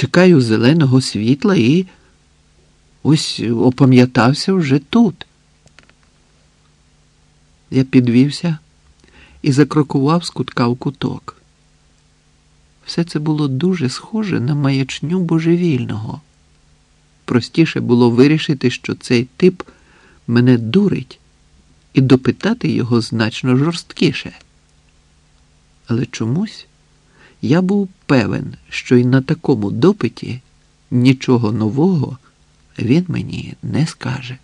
чекаю зеленого світла і ось опам'ятався вже тут. Я підвівся і закрокував з кутка в куток. Все це було дуже схоже на маячню божевільного. Простіше було вирішити, що цей тип мене дурить, і допитати його значно жорсткіше. Але чомусь я був певен, що й на такому допиті нічого нового він мені не скаже.